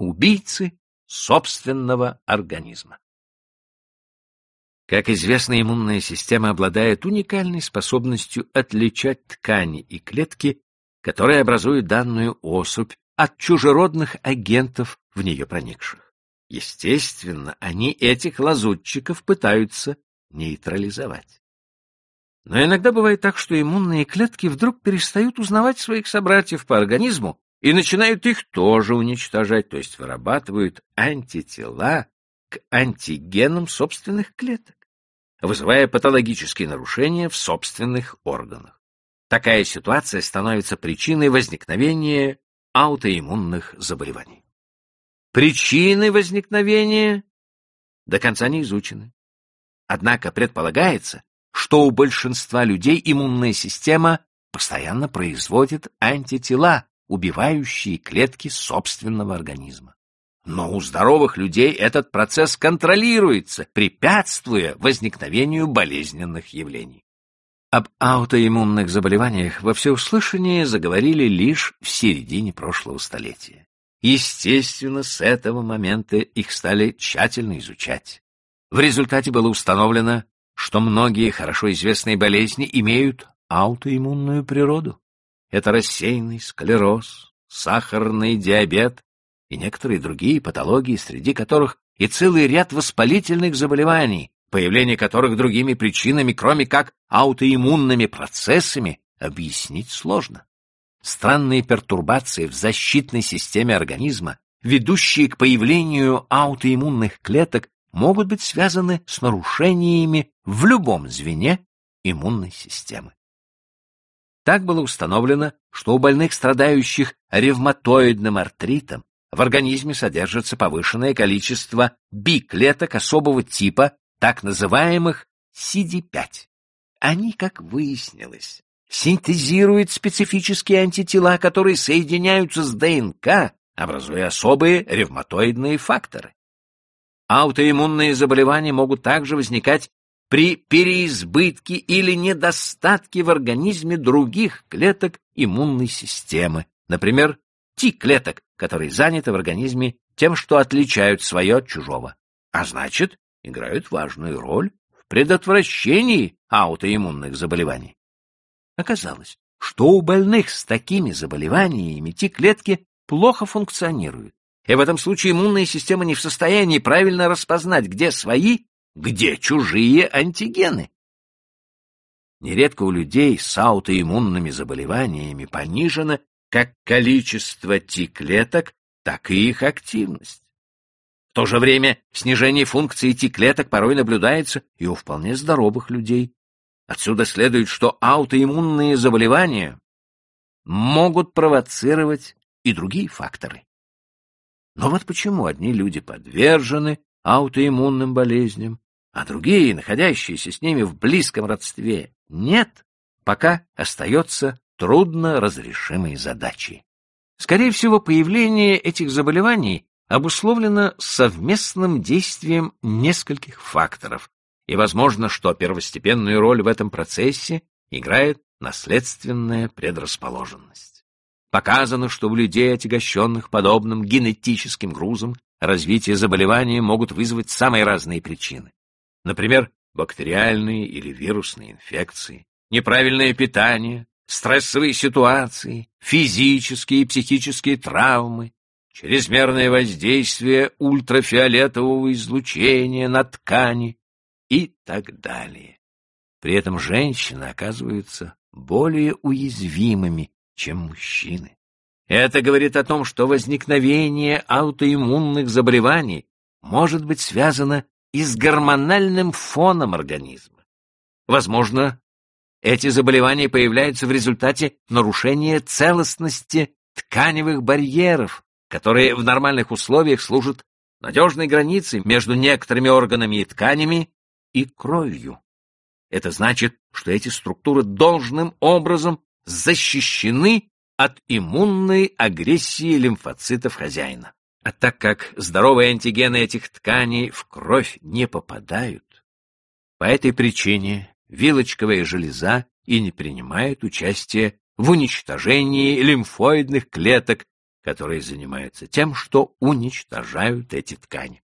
убийцы собственного организма. Как известно, иммунная система обладает уникальной способностью отличать ткани и клетки, которые образуют данную особь, от чужеродных агентов, в нее проникших. Естественно, они этих лазутчиков пытаются нейтрализовать. Но иногда бывает так, что иммунные клетки вдруг перестают узнавать своих собратьев по организму и начинают их тоже уничтожать, то есть вырабатывают антитела к антигенам собственных клеток, вызывая патологические нарушения в собственных органах. Такая ситуация становится причиной возникновения аутоиммунных заболеваний. Причины возникновения до конца не изучены. Однако предполагается, что у большинства людей иммунная система постоянно производит антитела, убивающие клетки собственного организма. Но у здоровых людей этот процесс контролируется, препятствуя возникновению болезненных явлений. Об аутоиммунных заболеваниях во всеуслышание заговорили лишь в середине прошлого столетия. Естественно, с этого момента их стали тщательно изучать. В результате было установлено, что многие хорошо известные болезни имеют аутоиммунную природу. Это рассеянный склероз, сахарный диабет и некоторые другие патологии, среди которых и целый ряд воспалительных заболеваний, появление которых другими причинами, кроме как аутоиммунными процессами, объяснить сложно. Странные пертурбации в защитной системе организма, ведущие к появлению аутоиммунных клеток, могут быть связаны с нарушениями в любом звене иммунной системы. Так было установлено, что у больных, страдающих ревматоидным артритом, в организме содержится повышенное количество Би-клеток особого типа, так называемых CD5. Они, как выяснилось, синтезируют специфические антитела, которые соединяются с ДНК, образуя особые ревматоидные факторы. Аутоиммунные заболевания могут также возникать при переизбытке или недостатке в организме других клеток иммунной системы, например, Т-клеток, которые заняты в организме тем, что отличают свое от чужого, а значит, играют важную роль в предотвращении аутоиммунных заболеваний. Оказалось, что у больных с такими заболеваниями Т-клетки плохо функционируют, и в этом случае иммунная система не в состоянии правильно распознать, где свои, где чужие антигены. Нередко у людей с аутоиммунными заболеваниями понижено как количество Т-клеток, так и их активность. В то же время снижение функции Т-клеток порой наблюдается и у вполне здоровых людей. Отсюда следует, что аутоиммунные заболевания могут провоцировать и другие факторы. Но вот почему одни люди подвержены аутоиммунным болезням, а другие, находящиеся с ними в близком родстве, нет, пока остается трудно разрешимой задачей. Скорее всего, появление этих заболеваний обусловлено совместным действием нескольких факторов, и возможно, что первостепенную роль в этом процессе играет наследственная предрасположенность. Показано, что у людей, отягощенных подобным генетическим грузом, развитие заболевания могут вызвать самые разные причины. Например, бактериальные или вирусные инфекции, неправильное питание, стрессовые ситуации, физические и психические травмы, чрезмерное воздействие ультрафиолетового излучения на ткани и так далее. При этом женщины оказываются более уязвимыми, чем мужчины. Это говорит о том, что возникновение аутоиммунных заболеваний может быть связано и с гормональным фоном организма. Возможно, эти заболевания появляются в результате нарушения целостности тканевых барьеров, которые в нормальных условиях служат надежной границей между некоторыми органами и тканями и кровью. Это значит, что эти структуры должным образом защищены от иммунной агрессии лимфоцитов хозяина. А так как здоровые антигены этих тканей в кровь не попадают, по этой причине вилочковая железа и не принимает участия в уничтожении лимфоидных клеток которые занимаются тем, что уничтожают эти ткани.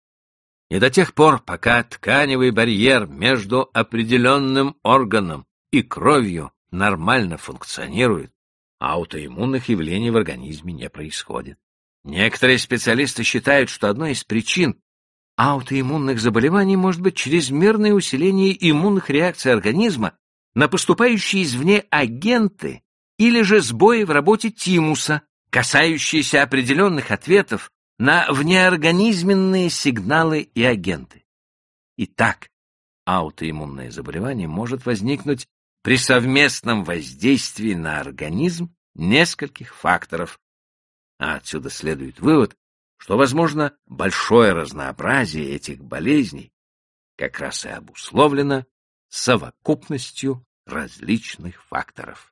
И до тех пор, пока тканевый барьер между определенным органом и кровью нормально функционирует, аутоиммунных явлений в организме не происходит. Некоторые специалисты считают, что одной из причин аутоиммунных заболеваний может быть чрезмерное усиление иммунных реакций организма на поступающие извне агенты или же сбои в работе тимуса, касающиеся определенных ответов на внеорганизменные сигналы и агенты. Итак, аутоиммунное заболевание может возникнуть при совместном воздействии на организм нескольких факторов. А отсюда следует вывод, что, возможно, большое разнообразие этих болезней как раз и обусловлено совокупностью различных факторов.